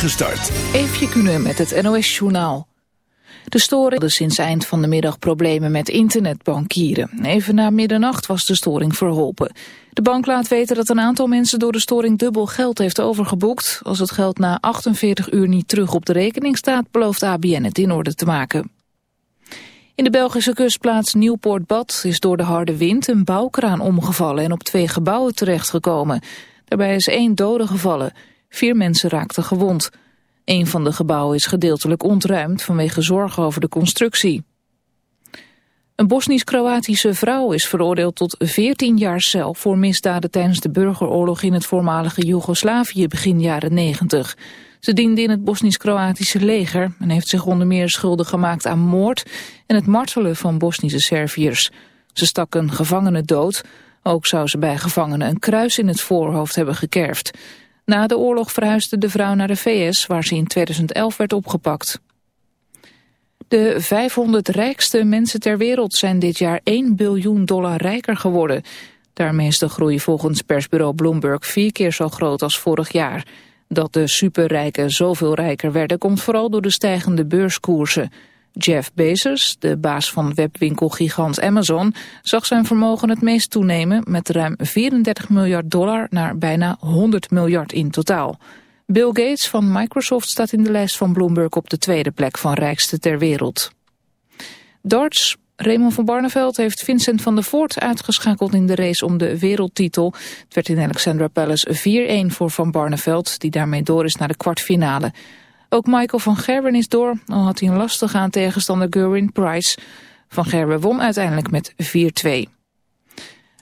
Gestart. Eefje Kunnen met het NOS-journaal. De storing hadden sinds eind van de middag problemen met internetbankieren. Even na middernacht was de storing verholpen. De bank laat weten dat een aantal mensen door de storing dubbel geld heeft overgeboekt. Als het geld na 48 uur niet terug op de rekening staat, belooft ABN het in orde te maken. In de Belgische kustplaats Nieuwpoort-Bad is door de harde wind een bouwkraan omgevallen en op twee gebouwen terechtgekomen. Daarbij is één dode gevallen. Vier mensen raakten gewond. Een van de gebouwen is gedeeltelijk ontruimd vanwege zorgen over de constructie. Een Bosnisch-Kroatische vrouw is veroordeeld tot 14 jaar cel voor misdaden tijdens de burgeroorlog in het voormalige Joegoslavië begin jaren 90. Ze diende in het Bosnisch-Kroatische leger en heeft zich onder meer schuldig gemaakt aan moord en het martelen van Bosnische Serviërs. Ze stak een gevangene dood. Ook zou ze bij gevangenen een kruis in het voorhoofd hebben gekerfd. Na de oorlog verhuisde de vrouw naar de VS, waar ze in 2011 werd opgepakt. De 500 rijkste mensen ter wereld zijn dit jaar 1 biljoen dollar rijker geworden. Daarmee is de groei volgens persbureau Bloomberg vier keer zo groot als vorig jaar. Dat de superrijken zoveel rijker werden komt vooral door de stijgende beurskoersen. Jeff Bezos, de baas van webwinkelgigant Amazon, zag zijn vermogen het meest toenemen met ruim 34 miljard dollar naar bijna 100 miljard in totaal. Bill Gates van Microsoft staat in de lijst van Bloomberg op de tweede plek van rijkste ter wereld. Darts, Raymond van Barneveld heeft Vincent van der Voort uitgeschakeld in de race om de wereldtitel. Het werd in Alexandra Palace 4-1 voor Van Barneveld, die daarmee door is naar de kwartfinale. Ook Michael van Gerwen is door, al had hij een lastig aan tegenstander Gerwin Price. Van Gerwen won uiteindelijk met 4-2.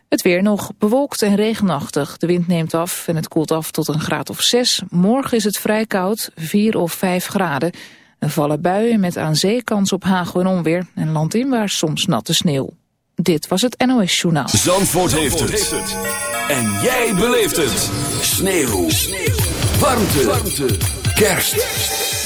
Het weer nog bewolkt en regenachtig. De wind neemt af en het koelt af tot een graad of 6. Morgen is het vrij koud, 4 of 5 graden. Er vallen buien met aan zee kans op hagel en onweer... en landinwaarts soms natte sneeuw. Dit was het NOS Journaal. Zandvoort, heeft, het. En jij beleeft het. Sneeuw. sneeuw. Warmte. Warmte. Kerst.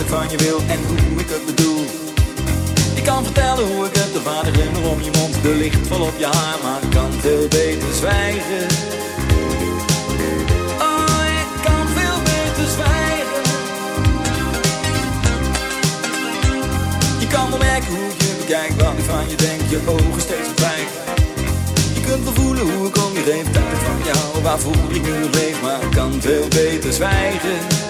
Wat ik van je wil en hoe ik het bedoel. Ik kan vertellen hoe ik het, de vader glimmer om je mond, de licht vol op je haar, maar ik kan veel beter zwijgen. Oh, ik kan veel beter zwijgen. Je kan wel merken hoe je bekijk, wat ik van je denk, je ogen steeds verdwijgen. Je kunt wel voelen hoe ik om je heen, dat ik van jou, waarvoor ik nu leef, maar ik kan veel beter zwijgen.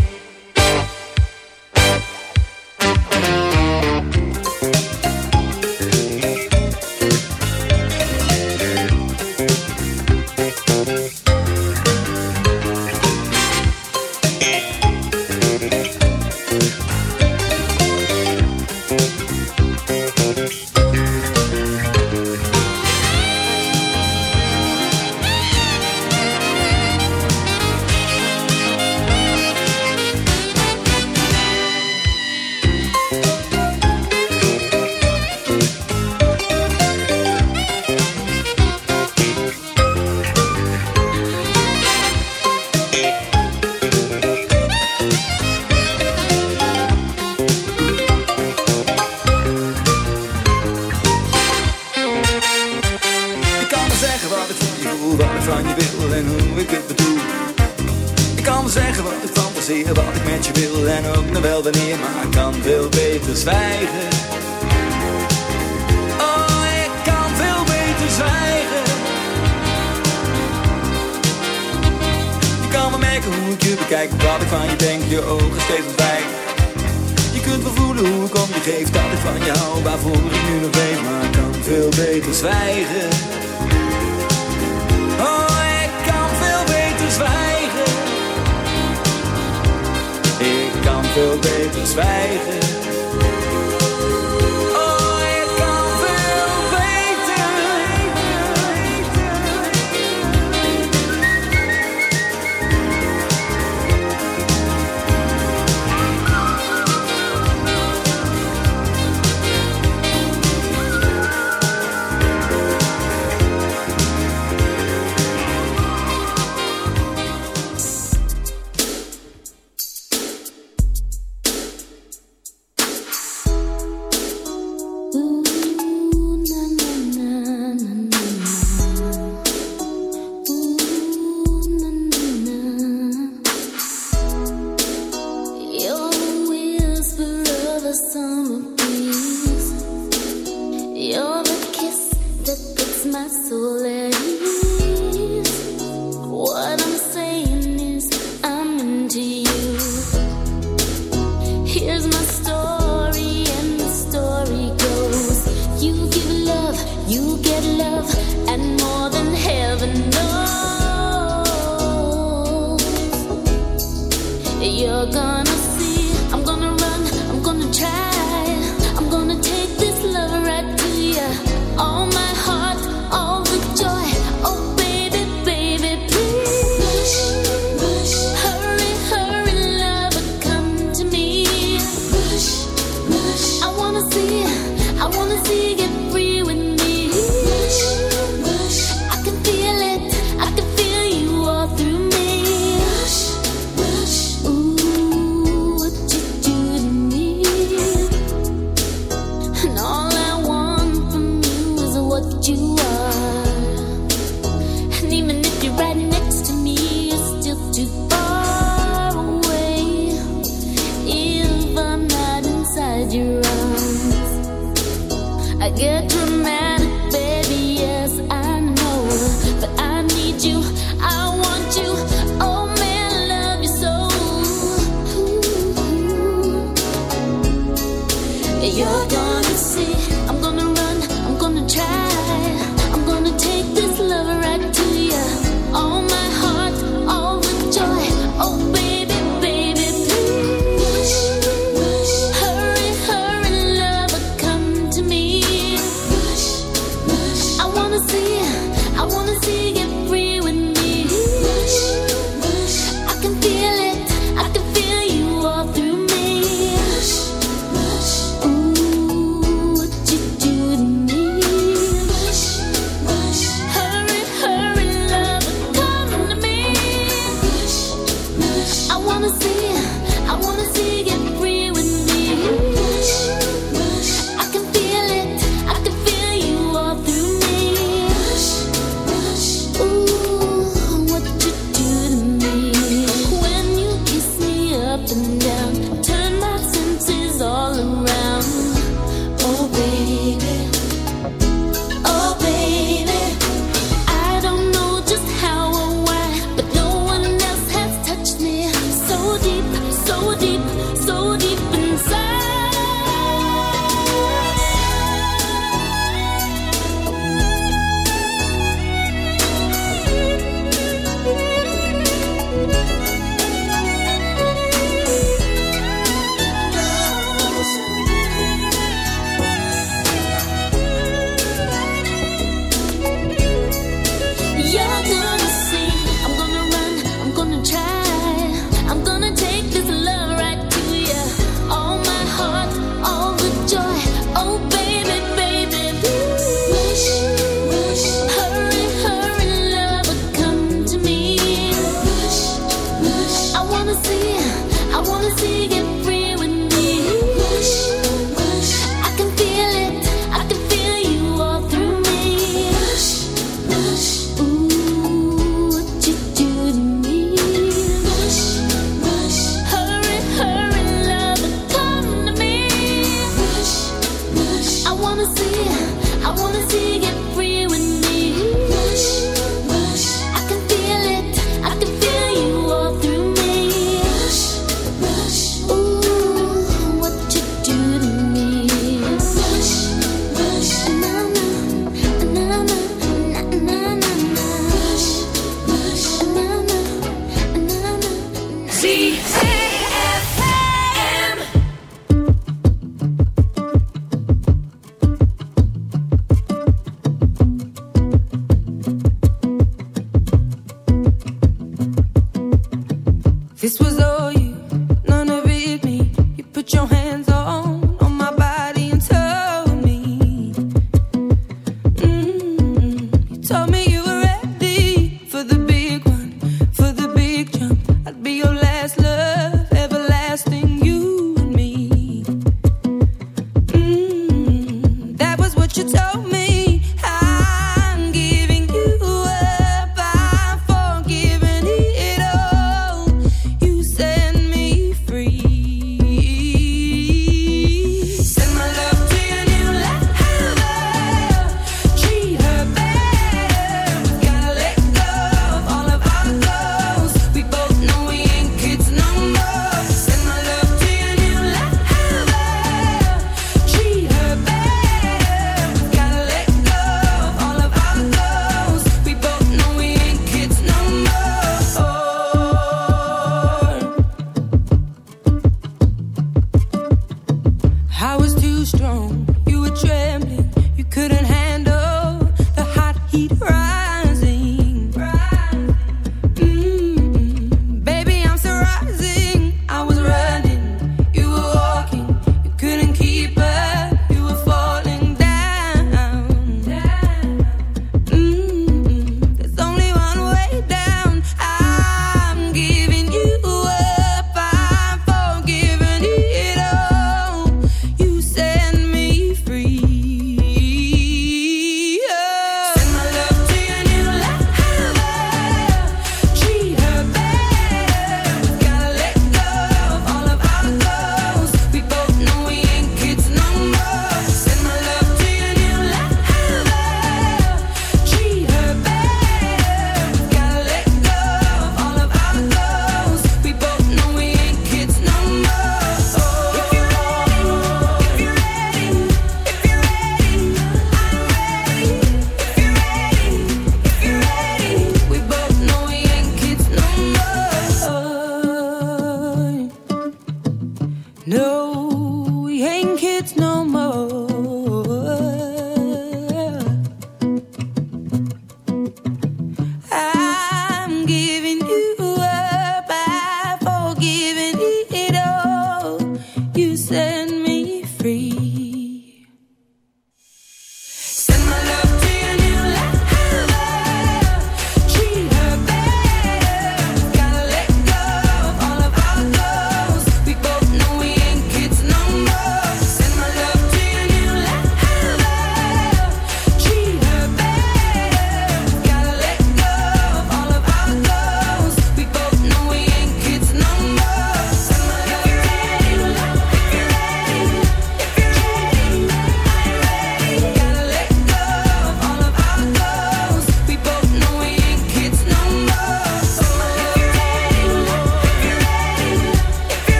Zwijgen.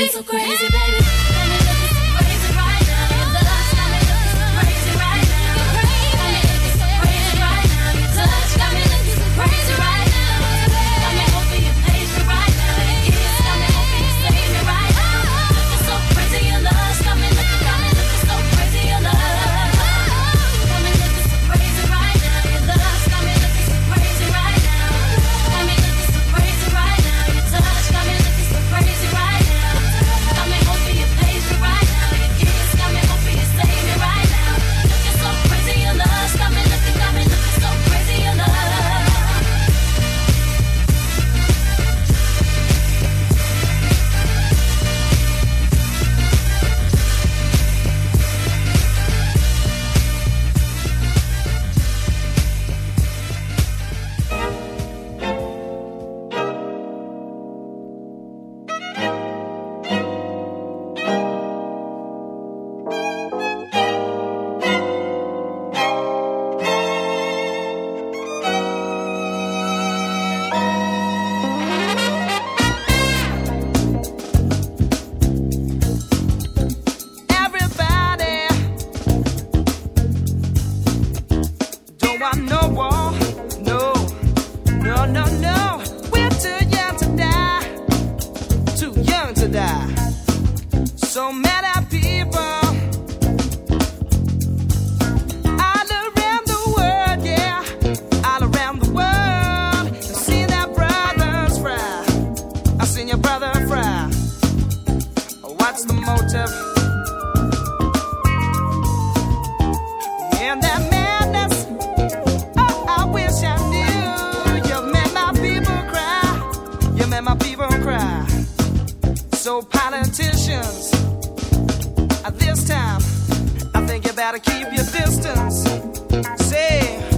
It's so crazy. your brother Fry. What's the motive? And that madness, oh, I wish I knew. You made my people cry. You made my people cry. So politicians, at this time, I think you better keep your distance. Say.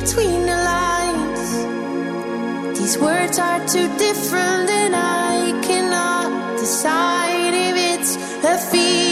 between the lines. These words are too different, and I cannot decide if it's a feeling.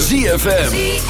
ZFM.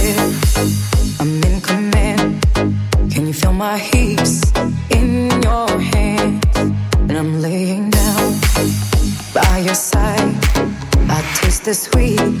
heaps in your hands, and I'm laying down by your side. I taste the sweet.